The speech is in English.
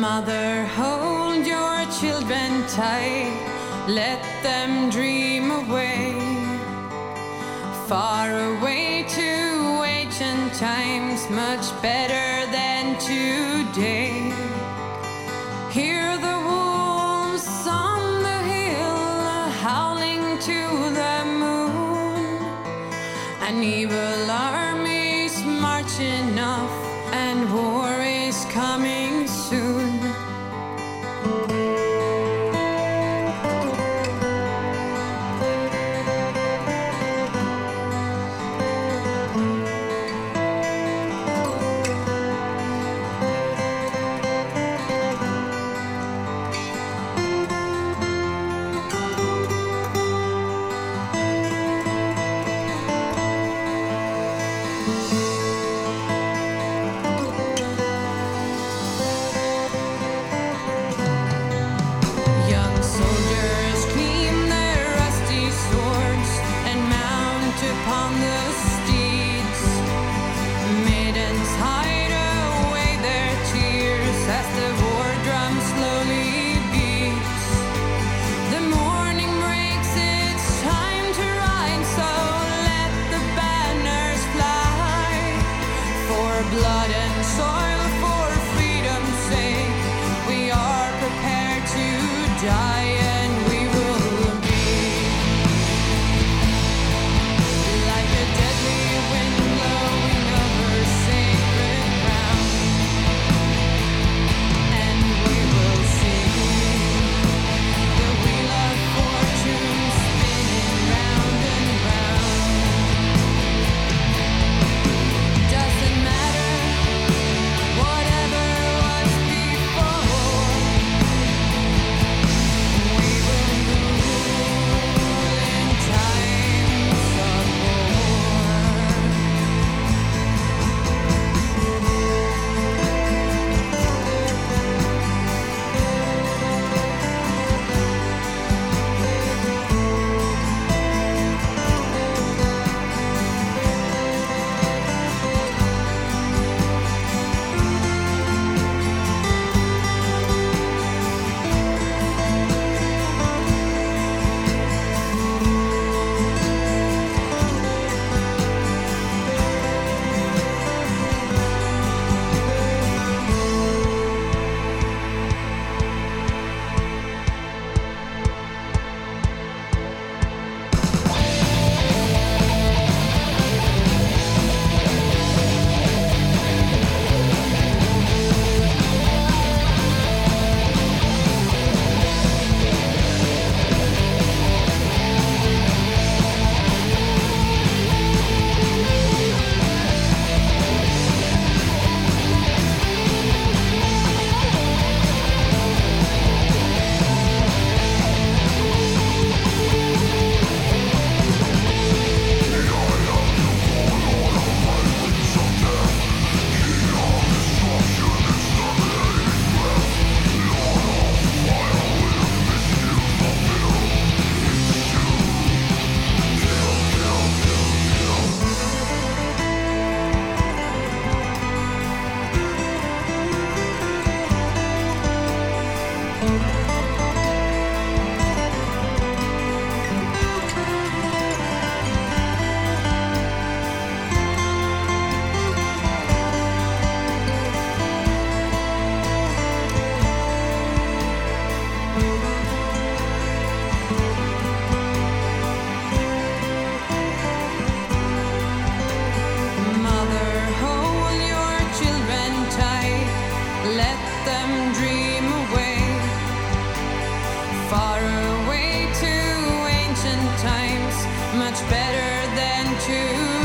Mother, hold your children tight, let them dream away. Far away to ancient times, much better than today. Hear the wolves on the hill howling to the moon. An evil army's marching off, and war is coming die. sometimes much better than two.